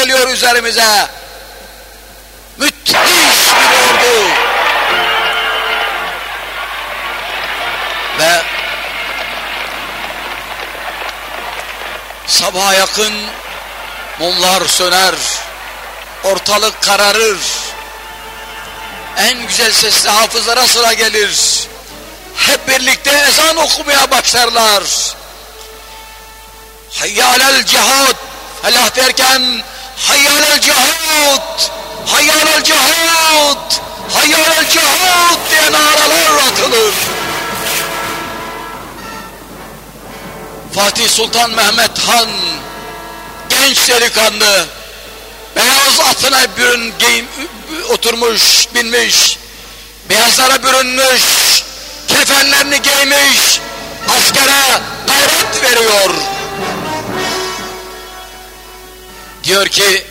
geliyor üzerimize. Müthiş bir ordu. Ve sabaha yakın mumlar söner, ortalık kararır. En güzel sesli hafızlara sıra gelir. Hep birlikte ezan okumaya başlarlar. Hayyalel cihad. Allah derken hayyalel cihad. Hayyalel cihad. Hayyalel cihad diye naralar atılır. Fatih Sultan Mehmet Han genç delikanlı beyaz atına bürün giyim, oturmuş binmiş beyazlara bürünmüş kefenlerini giymiş askere gayret veriyor diyor ki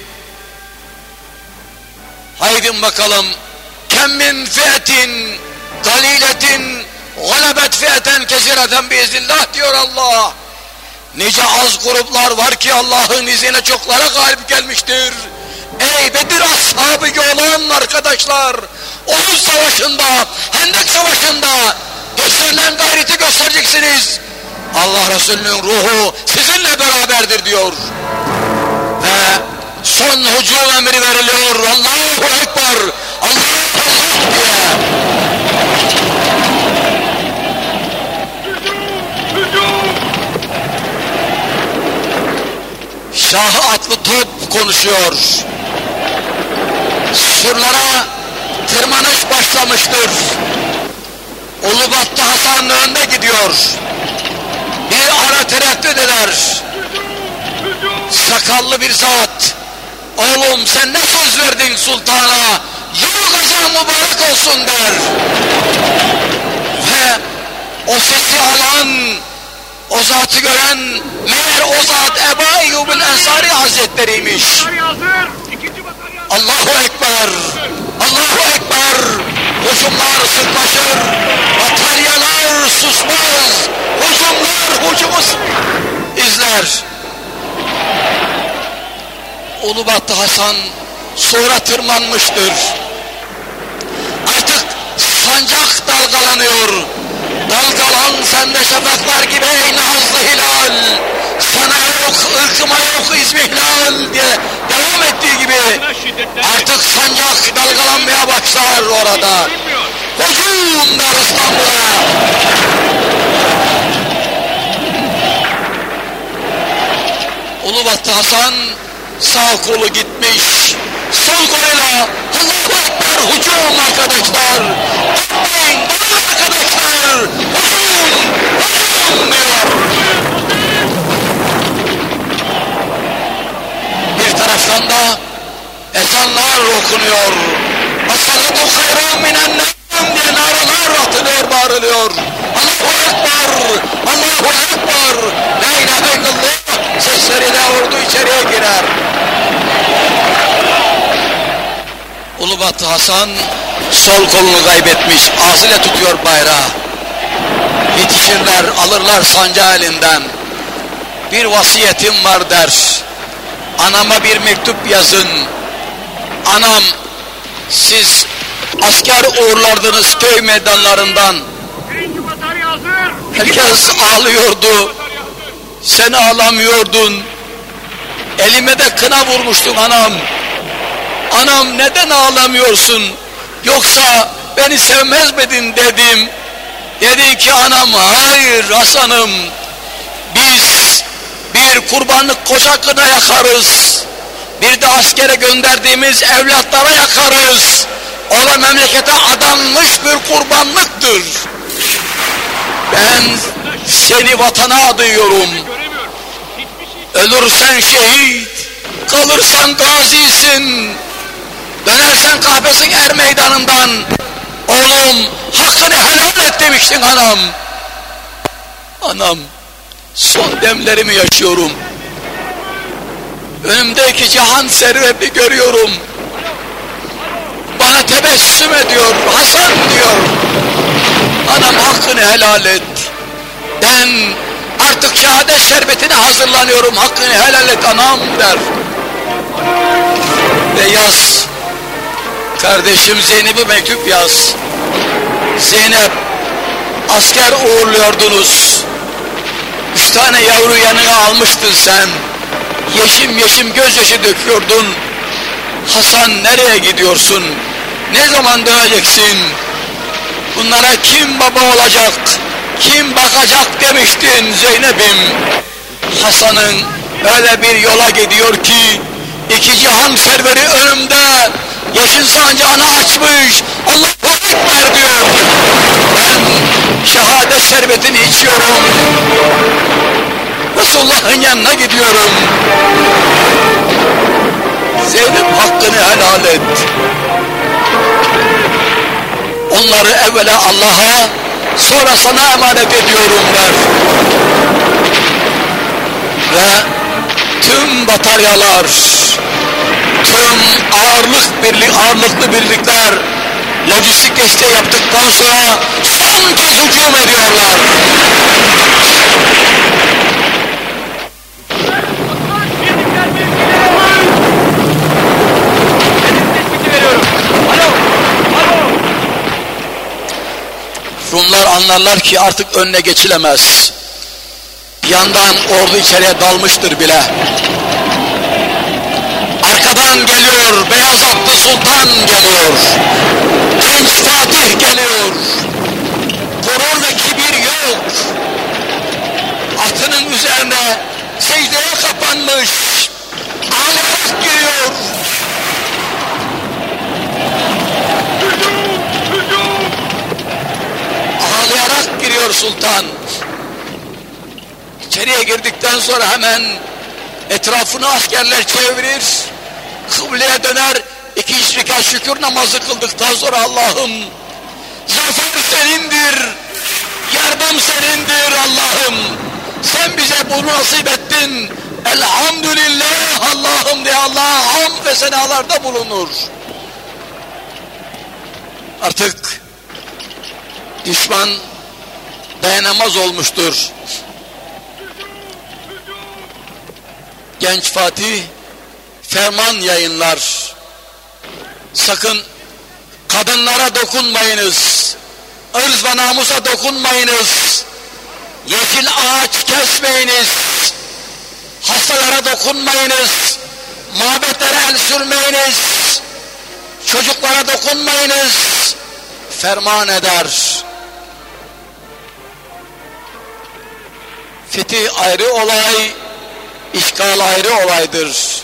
haydin bakalım kem min fiyetin galiletin galebet fiyeten kesireten biiznillah diyor Allah Nice az gruplar var ki Allah'ın izniyle çoklara galip gelmiştir. Ey Bedir ashabı olan arkadaşlar, Uhud savaşında, Hendek savaşında gösterilen gayreti göstereceksiniz. Allah Resulü'nün ruhu sizinle beraberdir diyor. Son hücum emri veriliyor. Allahu Ekber, Allahu Allah diye. Şah atlı top konuşuyor. Surlara tırmanış başlamıştır. Ulubatlı Hasan önde gidiyor. Bir ara tereddüt eder. Sakallı bir zat. Oğlum sen ne söz verdin sultana? Yıl kazan mübarek olsun der. Ve o sesi alan o zatı gören meğer o zat Ebu Eyyub'un Ensari Hazretleriymiş. Allahu Ekber! Allahu Ekber! Hücumlar sıklaşır, bataryalar susmaz, hücumlar hücumu izler. Ulubatlı Hasan sonra tırmanmıştır. Artık sancak dalgalanıyor. Dalgalan sende şafaklar gibi ey nazlı hilal. Sana yok, ırkıma yok izmihlal diye devam ettiği gibi artık sancak dalgalanmaya başlar orada. Hücum der İstanbul'a. Ulubatlı Hasan sağ kolu gitmiş. Sol koluyla Allahu Ekber hücum arkadaşlar. Gitmeyin bana arkadaşlar. Hücum, hücum diyor. Bir taraftan da ezanlar okunuyor. As-salatu hayrun minen nevm diye naralar atılıyor, bağırılıyor. Allahu Ekber, Allahu Ekber, La ilahe sesleriyle ordu içeriye girer. Ulubatlı Hasan sol kolunu kaybetmiş, ağzıyla tutuyor bayrağı. Yetişirler, alırlar sancağı elinden. Bir vasiyetim var der. Anama bir mektup yazın. Anam, siz asker uğurlardınız köy meydanlarından. Herkes ağlıyordu. Sen ağlamıyordun. Elime de kına vurmuştun anam. Anam neden ağlamıyorsun? Yoksa beni sevmez miydin dedim. Dedi ki anam hayır Hasan'ım. Biz bir kurbanlık koca kına yakarız. Bir de askere gönderdiğimiz evlatlara yakarız. O da memlekete adanmış bir kurbanlıktır. Ben seni vatana adıyorum. Ölürsen şehit, kalırsan gazisin. Dönersen kahvesin er meydanından. Oğlum hakkını helal et demiştin anam. Anam son demlerimi yaşıyorum. Önümdeki cihan serveti görüyorum. Bana tebessüm ediyor, Hasan diyor. Anam hakkını helal et. Ben artık şehadet şerbetine hazırlanıyorum, hakkını helal et anam der. ve yaz. Kardeşim Zeynep'e mektup yaz. Zeynep asker uğurluyordunuz. Üç tane yavru yanına almıştın sen. Yeşim yeşim gözyaşı döküyordun. Hasan nereye gidiyorsun? Ne zaman döneceksin? Bunlara kim baba olacak? Kim bakacak demiştin Zeynep'im. Hasan'ın öyle bir yola gidiyor ki iki cihan serveri önümde yeşil sancağını açmış Allahu Ekber diyor. Ben şehadet şerbetini içiyorum. Resulullah'ın yanına gidiyorum. Zeynep hakkını helal et. Onları evvela Allah'a sonra sana emanet ediyorum der. Ve tüm bataryalar, tüm ağırlık birlik, ağırlıklı birlikler lojistik desteği yaptıktan sonra son kez hücum ediyorlar. Rumlar anlarlar ki artık önüne geçilemez. Yandan ordu içeriye dalmıştır bile. Arkadan geliyor, beyaz atlı sultan geliyor. Genç Fatih geliyor. Gurur ve kibir yok. Atının üzerine secdeye kapanmış. Sultan. İçeriye girdikten sonra hemen etrafını askerler çevirir. Kıbleye döner. İki rekat şükür namazı kıldıktan sonra Allah'ım zafer senindir. Yardım senindir Allah'ım. Sen bize bunu nasip ettin. Elhamdülillah Allah'ım diye Allah'a hamd ve senalarda bulunur. Artık düşman dayanamaz olmuştur. Genç Fatih ferman yayınlar. Sakın kadınlara dokunmayınız. ırz ve namusa dokunmayınız. Yeşil ağaç kesmeyiniz. Hastalara dokunmayınız. Mabetlere el sürmeyiniz. Çocuklara dokunmayınız. Ferman eder. Fetih ayrı olay, işgal ayrı olaydır.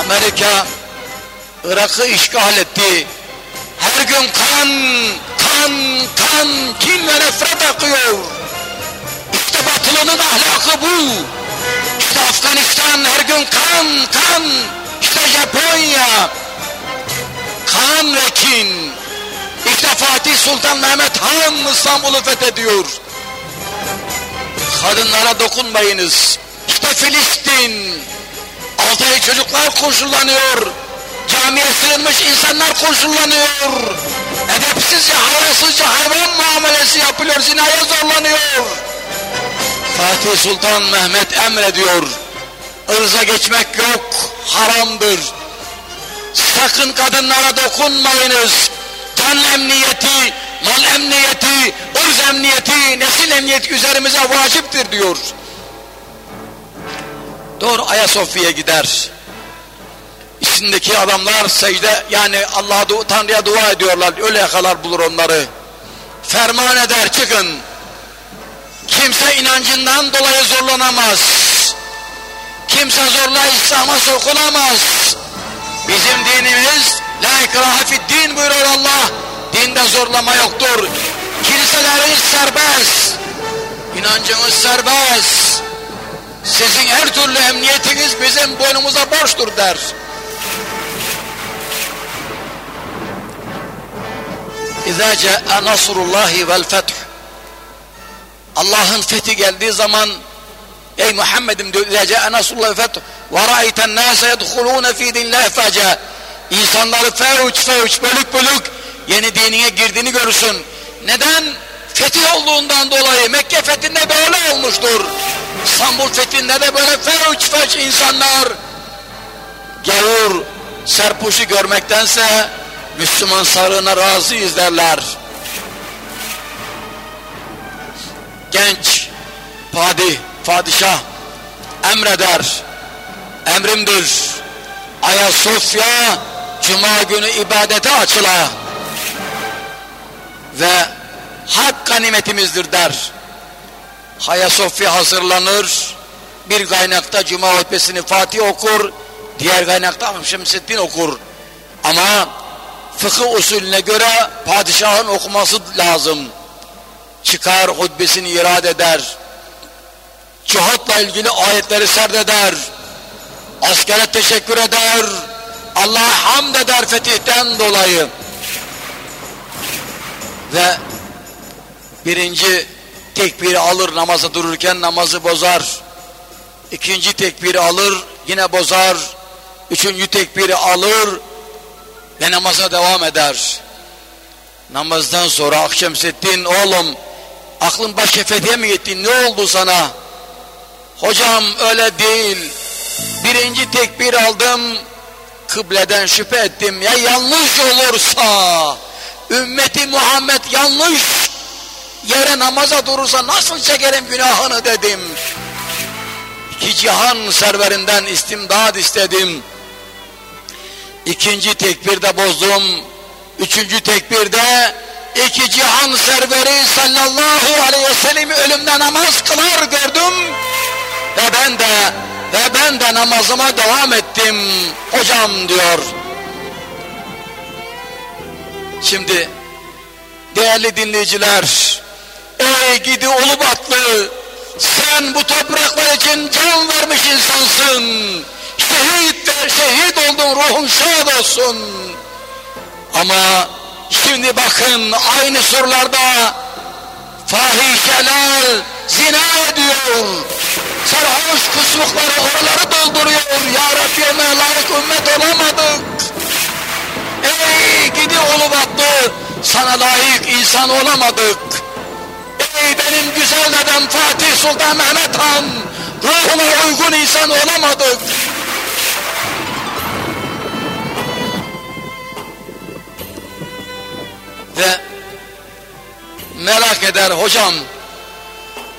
Amerika Irak'ı işgal etti. Her gün kan, kan, kan, kin ve nefret akıyor. İşte batılının ahlakı bu. İşte Afganistan her gün kan, kan. İşte Japonya kan ve kin. İşte Fatih Sultan Mehmet Han İstanbul'u fethediyor. Kadınlara dokunmayınız. İşte Filistin. Altı ay çocuklar koşullanıyor. Camiye sığınmış insanlar koşullanıyor. Edepsizce, hayasızca hayvan muamelesi yapılıyor. Zinaya zorlanıyor. Fatih Sultan Mehmet emrediyor. Irza geçmek yok. Haramdır. Sakın kadınlara dokunmayınız. Can emniyeti, mal emniyeti, emniyeti, nesil emniyeti üzerimize vaciptir diyor. Doğru Ayasofya'ya gider. İçindeki adamlar secde yani Allah'a Tanrı'ya dua ediyorlar. Öyle yakalar bulur onları. Ferman eder çıkın. Kimse inancından dolayı zorlanamaz. Kimse zorla İslam'a sokulamaz. Bizim dinimiz la ikrahe din buyuruyor Allah. Dinde zorlama yoktur. Kiliseleriniz serbest. İnancınız serbest. Sizin her türlü emniyetiniz bizim boynumuza borçtur der. İzâ câe nasrullahi vel feth. Allah'ın fethi geldiği zaman ey Muhammed'im diyor İzâ câe nasrullahi feth ve ra'eyten nâse yedhulûne fî dinlâhi fâcâ. İnsanları fevç fevç bölük bölük yeni dinine girdiğini görürsün. Neden? Fetih olduğundan dolayı Mekke fethinde böyle olmuştur. İstanbul fethinde de böyle fevç fevç insanlar gavur, serpuşu görmektense Müslüman sağlığına razıyız derler. Genç, padih, padişah emreder, emrimdir. Ayasofya Cuma günü ibadete açıla ve hak ganimetimizdir der. Hayasofya hazırlanır, bir kaynakta Cuma hutbesini Fatih okur, diğer kaynakta Şemseddin okur. Ama fıkıh usulüne göre padişahın okuması lazım. Çıkar hutbesini irad eder. Cihatla ilgili ayetleri serdeder. Askere teşekkür eder. Allah'a hamd eder fetihten dolayı. Ve birinci tekbiri alır namaza dururken namazı bozar. İkinci tekbiri alır yine bozar. Üçüncü tekbiri alır ve namaza devam eder. Namazdan sonra Akşemseddin oğlum aklın baş fethiye mi gitti ne oldu sana? Hocam öyle değil. Birinci tekbir aldım kıbleden şüphe ettim ya yanlış olursa ümmeti Muhammed yanlış yere namaza durursa nasıl çekerim günahını dedim. İki cihan serverinden istimdad istedim. İkinci tekbirde bozdum. Üçüncü tekbirde iki cihan serveri sallallahu aleyhi ve sellem'i ölümden namaz kılar gördüm. Ve ben de ve ben de namazıma devam ettim hocam diyor. Şimdi değerli dinleyiciler ey gidi Ulubatlı sen bu topraklar için can vermiş insansın. Şehit ver şehit oldun ruhun şad olsun. Ama şimdi bakın aynı sorularda fahişeler zina ediyor. Sarhoş kusmukları oraları dolduruyor. Ya Rabbi layık ümmet olamadık. Ey gidi Ulubatlı sana layık insan olamadık. Ey benim güzel dedem Fatih Sultan Mehmet Han ruhuna uygun insan olamadık. Ve merak eder hocam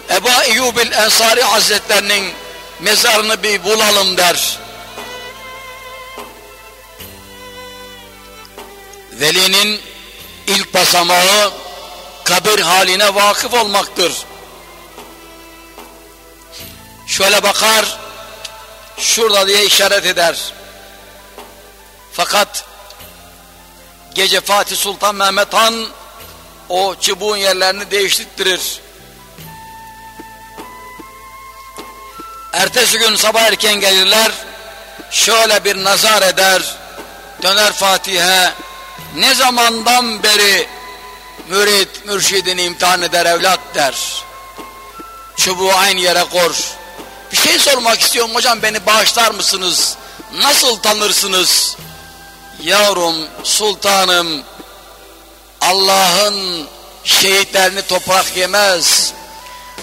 Ebu Eyyubil Ensari Hazretlerinin mezarını bir bulalım der. Velinin ilk basamağı kabir haline vakıf olmaktır. Şöyle bakar, şurada diye işaret eder. Fakat gece Fatih Sultan Mehmet Han o çubuğun yerlerini değiştirir. Ertesi gün sabah erken gelirler, şöyle bir nazar eder, döner Fatih'e, ne zamandan beri mürit mürşidini imtihan eder evlat der. Çubuğu aynı yere kor. Bir şey sormak istiyorum hocam beni bağışlar mısınız? Nasıl tanırsınız? Yavrum, sultanım, Allah'ın şehitlerini toprak yemez.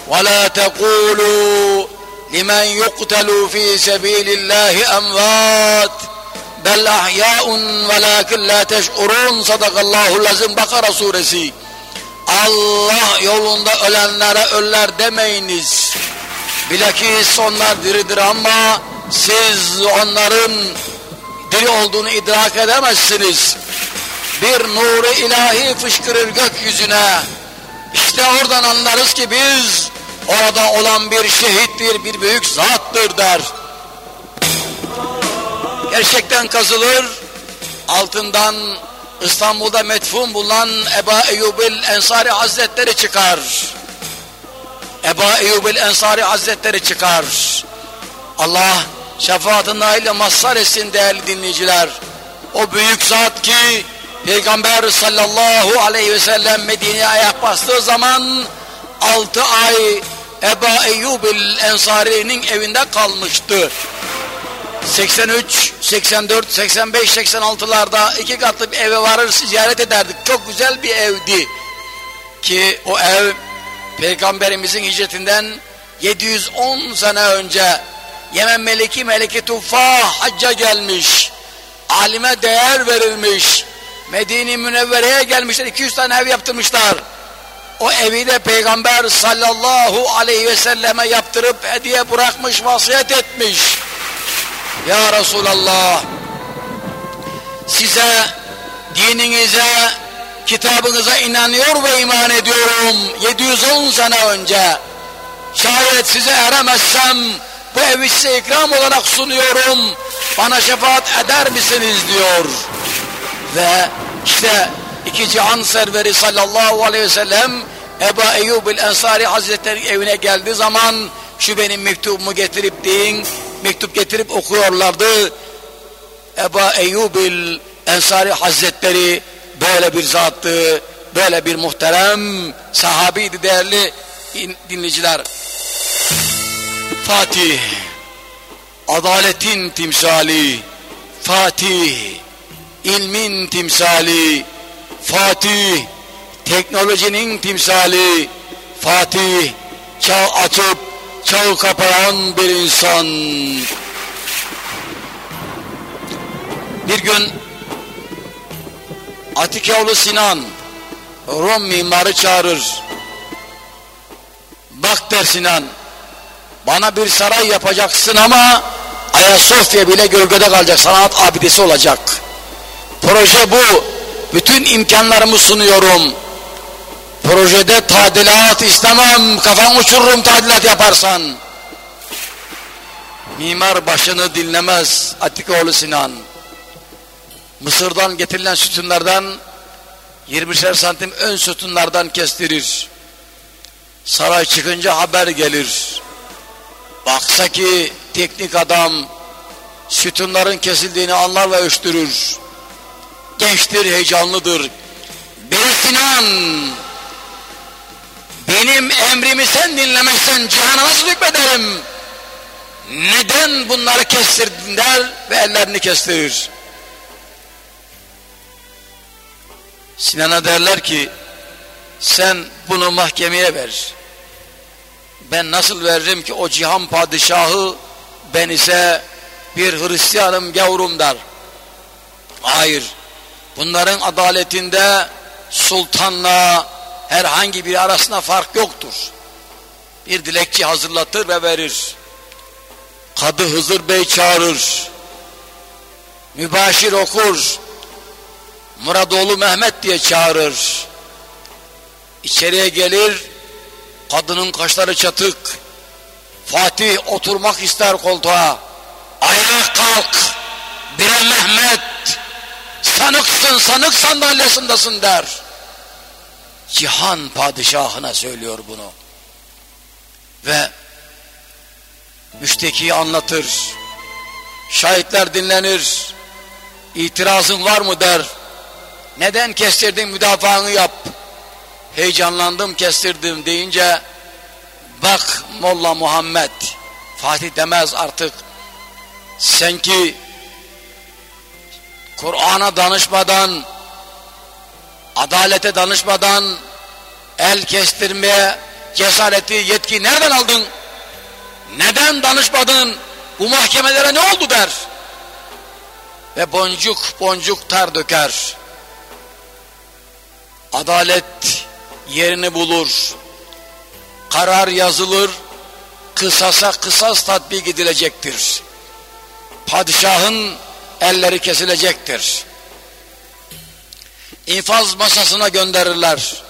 وَلَا تَقُولُوا لِمَنْ يُقْتَلُوا فِي سَب۪يلِ اللّٰهِ اَمْوَاتٍ bel ahya'un velakin la teş'urun sadakallahu lazım Bakara suresi. Allah yolunda ölenlere öller demeyiniz. Bilakis onlar diridir ama siz onların diri olduğunu idrak edemezsiniz. Bir nuru ilahi fışkırır gökyüzüne. İşte oradan anlarız ki biz orada olan bir şehittir bir büyük zattır der gerçekten kazılır. Altından İstanbul'da metfun bulunan Eba Eyyubil Ensari Hazretleri çıkar. Eba Eyyubil Ensari Hazretleri çıkar. Allah şefaatine nail mazhar etsin değerli dinleyiciler. O büyük zat ki Peygamber sallallahu aleyhi ve sellem Medine'ye ayak bastığı zaman altı ay Eba Eyyubil Ensari'nin evinde kalmıştı. 83, 84, 85, 86'larda iki katlı bir eve varır ziyaret ederdik. Çok güzel bir evdi. Ki o ev Peygamberimizin hicretinden 710 sene önce Yemen Meliki Meliki Tuffah hacca gelmiş. Alime değer verilmiş. Medine-i Münevvere'ye gelmişler. 200 tane ev yaptırmışlar. O evi de Peygamber sallallahu aleyhi ve selleme yaptırıp hediye bırakmış, vasiyet etmiş. Ya Resulallah size, dininize, kitabınıza inanıyor ve iman ediyorum. 710 sene önce şayet size eremezsem bu evi size ikram olarak sunuyorum. Bana şefaat eder misiniz diyor. Ve işte iki cihan serveri sallallahu aleyhi ve sellem Ebu Eyyub el Ensari Hazretleri evine geldiği zaman şu benim mektubumu getirip deyin mektup getirip okuyorlardı. Ebu Eyyub el Ensari Hazretleri böyle bir zattı, böyle bir muhterem sahabiydi değerli dinleyiciler. Fatih, adaletin timsali, Fatih, ilmin timsali, Fatih, teknolojinin timsali, Fatih, çağ açıp çağ kapayan bir insan. Bir gün Atikeoğlu Sinan Rom mimarı çağırır. Bak der Sinan, bana bir saray yapacaksın ama Ayasofya bile gölgede kalacak, sanat abidesi olacak. Proje bu. Bütün imkanlarımı sunuyorum. Projede tadilat istemem, kafan uçururum tadilat yaparsan. Mimar başını dinlemez Atikoğlu Sinan. Mısır'dan getirilen sütunlardan 20'şer santim ön sütunlardan kestirir. Saray çıkınca haber gelir. Baksa ki teknik adam sütunların kesildiğini anlar ve ölçtürür. Gençtir, heyecanlıdır. Bir Sinan, benim emrimi sen dinlemezsen cihana nasıl hükmederim? Neden bunları kestirdin der ve ellerini kestirir. Sinan'a derler ki sen bunu mahkemeye ver. Ben nasıl veririm ki o cihan padişahı ben ise bir Hristiyanım gavrum der. Hayır. Bunların adaletinde sultanla herhangi bir arasında fark yoktur. Bir dilekçi hazırlatır ve verir. Kadı Hızır Bey çağırır. Mübaşir okur. Muradoğlu Mehmet diye çağırır. İçeriye gelir, kadının kaşları çatık. Fatih oturmak ister koltuğa. Ayağa kalk, bire Mehmet, sanıksın, sanık sandalyesindesin der. Cihan padişahına söylüyor bunu. Ve müştekiyi anlatır. Şahitler dinlenir. İtirazın var mı der. Neden kestirdin müdafaanı yap. Heyecanlandım kestirdim deyince bak Molla Muhammed Fatih demez artık sen ki Kur'an'a danışmadan adalete danışmadan el kestirmeye cesareti yetki nereden aldın? Neden danışmadın? Bu mahkemelere ne oldu der. Ve boncuk boncuk ter döker adalet yerini bulur. Karar yazılır, kısasa kısas tatbik edilecektir. Padişahın elleri kesilecektir. İnfaz masasına gönderirler.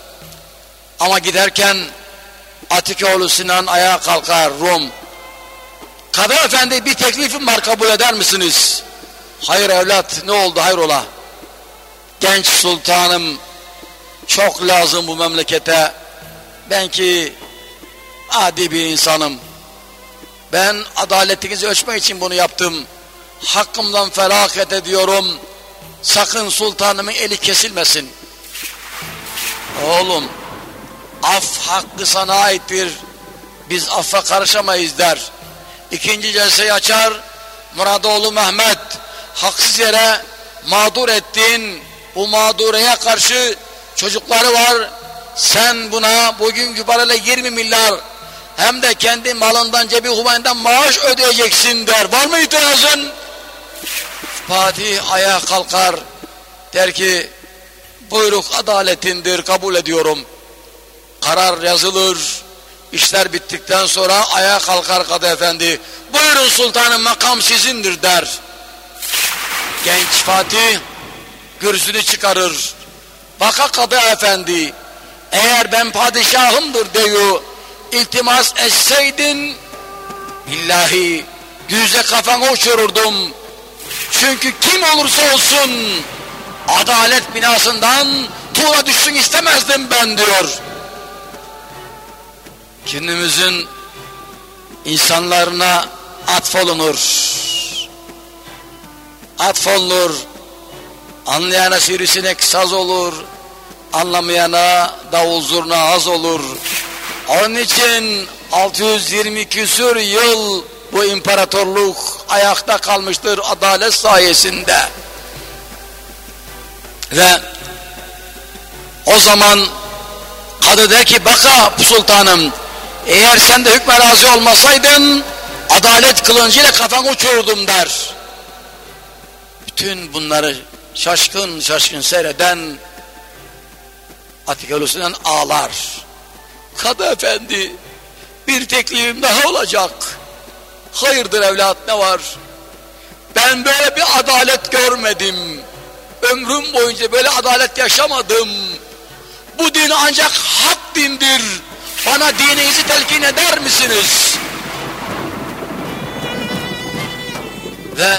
Ama giderken Atikoğlu Sinan ayağa kalkar Rum. Kadı efendi bir teklifim var kabul eder misiniz? Hayır evlat ne oldu hayrola? Genç sultanım çok lazım bu memlekete. Ben ki adi bir insanım. Ben adaletinizi ölçmek için bunu yaptım. Hakkımdan feragat ediyorum. Sakın sultanımın eli kesilmesin. Oğlum, af hakkı sana aittir. Biz affa karışamayız der. İkinci celseyi açar. Muradoğlu Mehmet, haksız yere mağdur ettin. Bu mağdureye karşı çocukları var. Sen buna bugünkü parayla 20 milyar hem de kendi malından cebi humayından maaş ödeyeceksin der. Var mı itirazın? Fatih ayağa kalkar der ki buyruk adaletindir kabul ediyorum. Karar yazılır. İşler bittikten sonra ayağa kalkar Kadı Efendi. Buyurun sultanım makam sizindir der. Genç Fatih gürzünü çıkarır. Baka Kadı Efendi eğer ben padişahımdır diyor iltimas etseydin billahi yüze kafanı uçururdum. Çünkü kim olursa olsun adalet binasından tuğla düşsün istemezdim ben diyor. Günümüzün insanlarına atfolunur. Atfolunur. Anlayana sivrisinek saz olur. Anlamayana davul zurna az olur. Onun için 620 küsür yıl bu imparatorluk ayakta kalmıştır adalet sayesinde. Ve o zaman kadı der ki baka sultanım eğer sen de hükme razı olmasaydın adalet kılıncıyla kafanı uçururdum der. Bütün bunları şaşkın şaşkın seyreden Atik ağlar. Kadı efendi bir teklifim daha olacak. Hayırdır evlat ne var? Ben böyle bir adalet görmedim. Ömrüm boyunca böyle adalet yaşamadım. Bu din ancak hak dindir. Bana dininizi telkin eder misiniz? Ve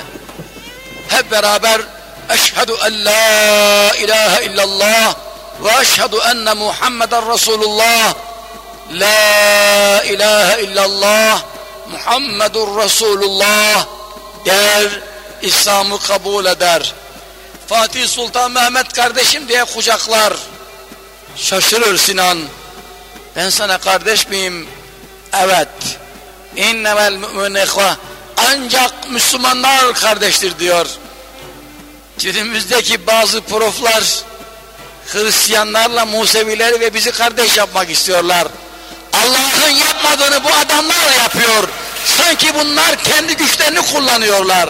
hep beraber eşhedü en la ilahe illallah ve eşhedü enne Muhammeden Resulullah La ilahe illallah Muhammedur Resulullah der İslam'ı kabul eder. Fatih Sultan Mehmet kardeşim diye kucaklar. Şaşırır Sinan. Ben sana kardeş miyim? Evet. İnnemel mümin ihva. Ancak Müslümanlar kardeştir diyor. Günümüzdeki bazı proflar Hristiyanlarla Musevileri ve bizi kardeş yapmak istiyorlar. Allah'ın yapmadığını bu adamlarla yapıyor. Sanki bunlar kendi güçlerini kullanıyorlar.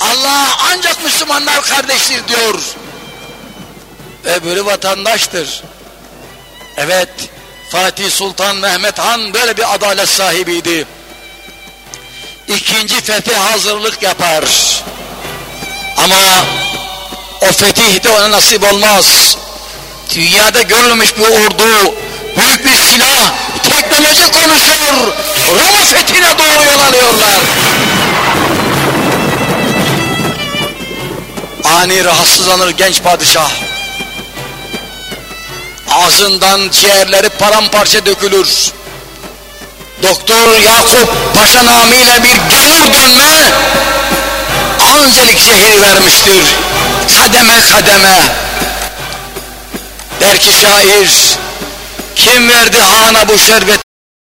Allah ancak Müslümanlar kardeştir diyor. Öbürü vatandaştır. Evet, Fatih Sultan Mehmet Han böyle bir adalet sahibiydi. İkinci fetih hazırlık yapar. Ama o fetih de ona nasip olmaz. Dünyada görülmüş bir ordu, büyük bir silah, teknoloji konuşuyor. Roma fethine doğru yol alıyorlar. Ani rahatsızlanır genç padişah. Ağzından ciğerleri paramparça dökülür. Doktor Yakup Paşa namıyla bir gavur dönme anzelik zehir vermiştir. Kademe kademe. Der ki şair kim verdi hana bu şerbet